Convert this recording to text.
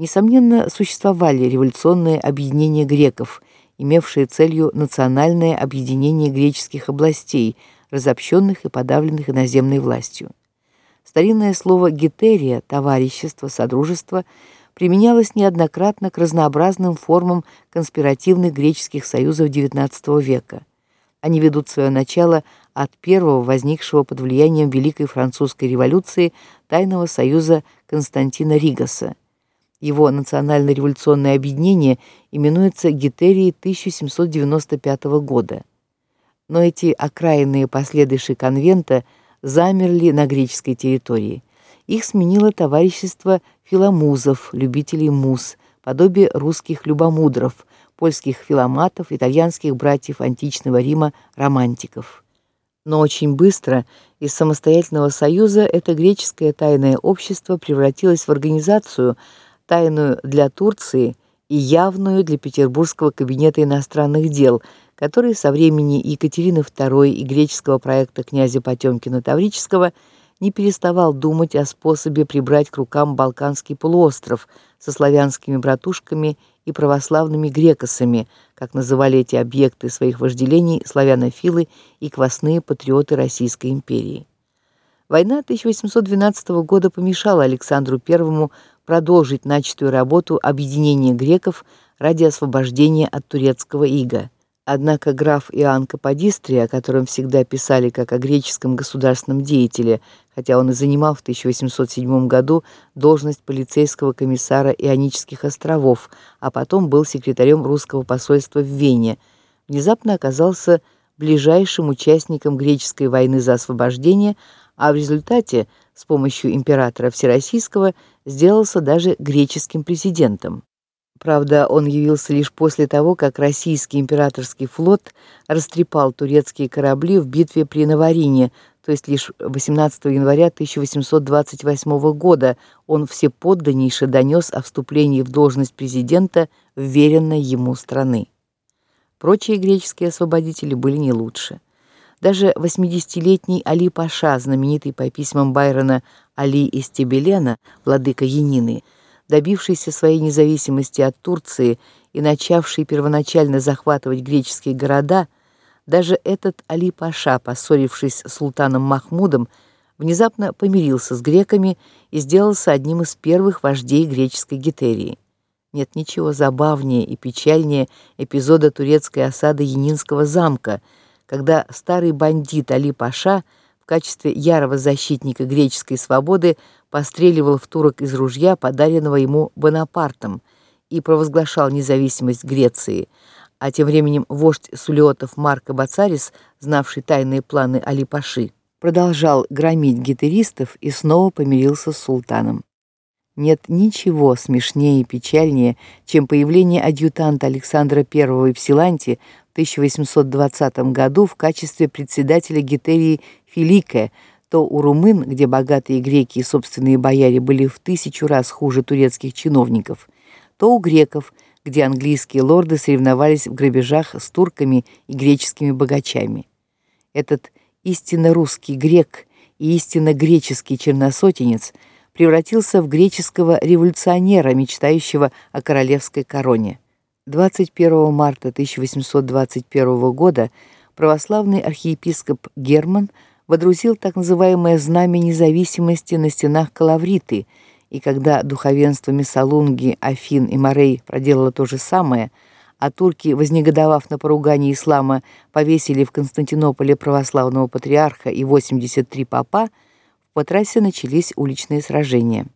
Несомненно, существовали революционные объединения греков, имевшие целью национальное объединение греческих областей, разобщенных и подавленных иноземной властью. Старинное слово гетерия товарищество, содружество применялось неоднократно к разнообразным формам конспиративных греческих союзов XIX века. Они ведут свое начало от первого возникшего под влиянием Великой французской революции тайного союза Константина Ригаса. Его национально-революционное объединение именуется Гетерией 1795 года. Но эти окраинные последующие конвента замерли на греческой территории. Их сменило товарищество филомузов, любителей муз, подобие русских любомудров, польских филоматов, итальянских братьев античного Рима романтиков. Но очень быстро из самостоятельного союза это греческое тайное общество превратилось в организацию, тайную для Турции и явную для Петербургского кабинета иностранных дел, который со времени Екатерины II и греческого проекта князя Потёмкина Таврического не переставал думать о способе прибрать к рукам Балканский полуостров со славянскими братушками и православными грекосами, как называли эти объекты своих вожделений славянофилы и квасные патриоты Российской империи. Война 1812 года помешала Александру I продолжить начатую работу объединения греков ради освобождения от турецкого ига. Однако граф Иоанн Каподистрий, о котором всегда писали как о греческом государственном деятеле, хотя он и занимал в 1807 году должность полицейского комиссара Ионических островов, а потом был секретарем русского посольства в Вене, внезапно оказался ближайшим участником греческой войны за освобождение, а в результате с помощью императора Всероссийского сделался даже греческим президентом. Правда, он явился лишь после того, как российский императорский флот растрепал турецкие корабли в битве при Наварине, то есть лишь 18 января 1828 года он всеподданнейше донес о вступлении в должность президента вверенной ему страны. Прочие греческие освободители были не лучше. Даже 80-летний Али Паша, знаменитый по письмам Байрона Али из Тебелена, владыка Янины, добившийся своей независимости от Турции и начавший первоначально захватывать греческие города, даже этот Али Паша, поссорившись с султаном Махмудом, внезапно помирился с греками и сделался одним из первых вождей греческой гетерии. Нет ничего забавнее и печальнее эпизода турецкой осады Янинского замка, когда старый бандит Али Паша в качестве ярого защитника греческой свободы постреливал в турок из ружья, подаренного ему Бонапартом, и провозглашал независимость Греции. А тем временем вождь сулиотов Марко Бацарис, знавший тайные планы Али-паши, продолжал громить гитеристов и снова помирился с султаном. Нет ничего смешнее и печальнее, чем появление адъютанта Александра I в Псиланте в 1820 году в качестве председателя гитерии Филике, то у румын, где богатые греки и собственные бояре были в тысячу раз хуже турецких чиновников, то у греков, где английские лорды соревновались в грабежах с турками и греческими богачами. Этот истинно русский грек и истинно греческий черносотенец превратился в греческого революционера, мечтающего о королевской короне. 21 марта 1821 года православный архиепископ Герман водрузил так называемое знамя независимости на стенах Калавриты, и когда духовенство Мессалунги, Афин и Морей проделало то же самое, а турки, вознегодовав на поругание ислама, повесили в Константинополе православного патриарха и 83 папа, в Патрасе начались уличные сражения.